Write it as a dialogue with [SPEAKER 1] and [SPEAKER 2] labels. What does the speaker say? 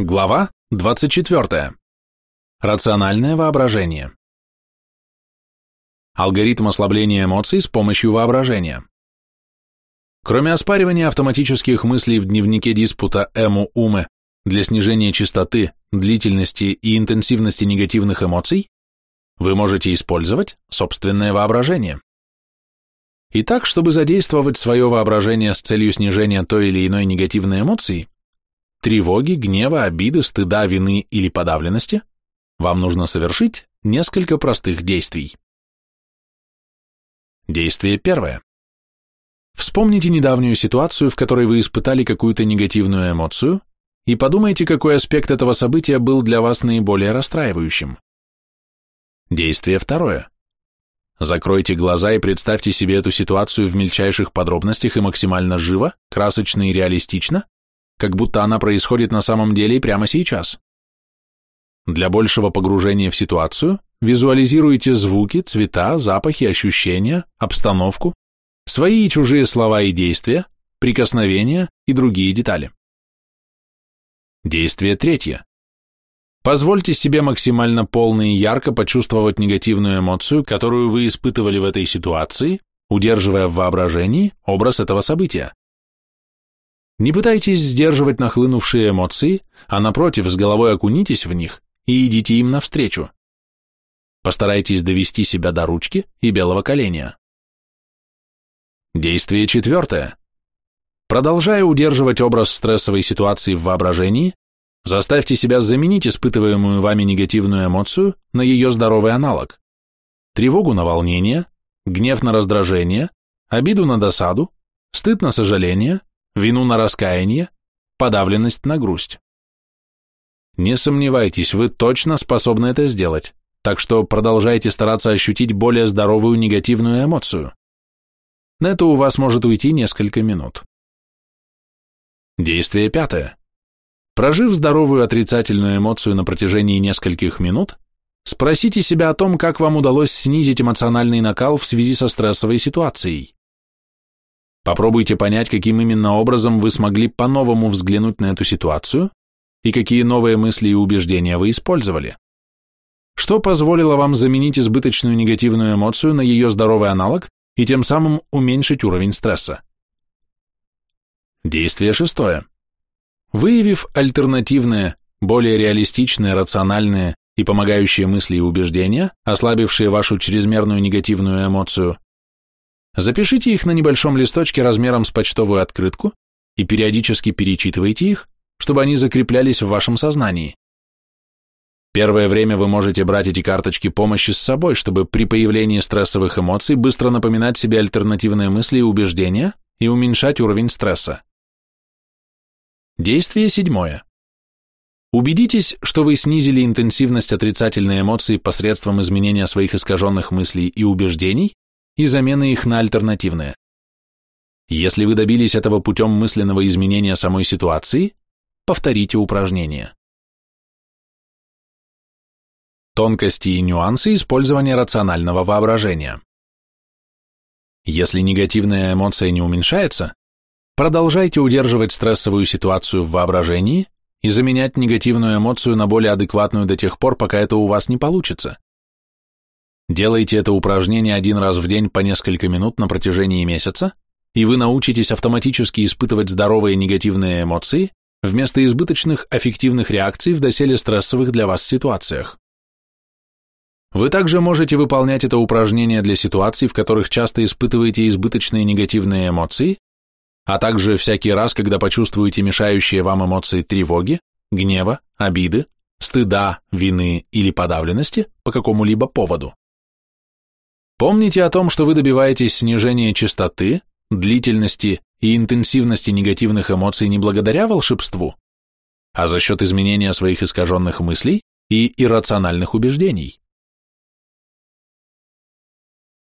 [SPEAKER 1] Глава 24. Рациональное воображение. Алгоритм ослабления эмоций с помощью воображения. Кроме оспаривания автоматических мыслей в дневнике диспута Эму Умы для снижения частоты, длительности и интенсивности негативных эмоций, вы можете использовать собственное воображение. Итак, чтобы задействовать свое воображение с целью снижения той или иной негативной эмоции, тревоги, гнева, обиды, стыда, вины или подавленности, вам нужно совершить несколько простых действий. Действие первое. Вспомните недавнюю ситуацию, в которой вы испытали какую-то негативную эмоцию, и подумайте, какой аспект этого события был для вас наиболее расстраивающим. Действие второе. Закройте глаза и представьте себе эту ситуацию в мельчайших подробностях и максимально живо, красочно и реалистично, как будто она происходит на самом деле и прямо сейчас. Для большего погружения в ситуацию визуализируйте звуки, цвета, запахи, ощущения, обстановку, свои и чужие слова и действия, прикосновения и другие детали. Действие третье. Позвольте себе максимально полно и ярко почувствовать негативную эмоцию, которую вы испытывали в этой ситуации, удерживая в воображении образ этого события. Не пытайтесь сдерживать нахлынувшие эмоции, а напротив, с головой окунитесь в них и идите им навстречу. Постарайтесь довести себя до ручки и белого коленя. Действие четвертое. Продолжая удерживать образ стрессовой ситуации в воображении, заставьте себя заменить испытываемую вами негативную эмоцию на ее здоровый аналог. Тревогу на волнение, гнев на раздражение, обиду на досаду, стыд на сожаление, вину на раскаяние, подавленность на грусть. Не сомневайтесь, вы точно способны это сделать, так что продолжайте стараться ощутить более здоровую негативную эмоцию. На это у вас может уйти несколько минут. Действие пятое. Прожив здоровую отрицательную эмоцию на протяжении нескольких минут, спросите себя о том, как вам удалось снизить эмоциональный накал в связи со стрессовой ситуацией. Попробуйте понять, каким именно образом вы смогли по-новому взглянуть на эту ситуацию и какие новые мысли и убеждения вы использовали. Что позволило вам заменить избыточную негативную эмоцию на ее здоровый аналог и тем самым уменьшить уровень стресса? Действие шестое. Выявив альтернативные, более реалистичные, рациональные и помогающие мысли и убеждения, ослабившие вашу чрезмерную негативную эмоцию, Запишите их на небольшом листочке размером с почтовую открытку и периодически перечитывайте их, чтобы они закреплялись в вашем сознании. Первое время вы можете брать эти карточки помощи с собой, чтобы при появлении стрессовых эмоций быстро напоминать себе альтернативные мысли и убеждения и уменьшать уровень стресса. Действие седьмое. Убедитесь, что вы снизили интенсивность отрицательной эмоции посредством изменения своих искаженных мыслей и убеждений и замены их на альтернативные. Если вы добились этого путем мысленного изменения самой ситуации, повторите упражнение. Тонкости и нюансы использования рационального воображения. Если негативная эмоция не уменьшается, продолжайте удерживать стрессовую ситуацию в воображении и заменять негативную эмоцию на более адекватную до тех пор, пока это у вас не получится. Делайте это упражнение один раз в день по несколько минут на протяжении месяца, и вы научитесь автоматически испытывать здоровые негативные эмоции вместо избыточных аффективных реакций в доселе стрессовых для вас ситуациях. Вы также можете выполнять это упражнение для ситуаций, в которых часто испытываете избыточные негативные эмоции, а также всякий раз, когда почувствуете мешающие вам эмоции тревоги, гнева, обиды, стыда, вины или подавленности по какому-либо поводу. Помните о том, что вы добиваетесь снижения частоты, длительности и интенсивности негативных эмоций не благодаря волшебству, а за счет изменения своих искаженных мыслей и иррациональных убеждений.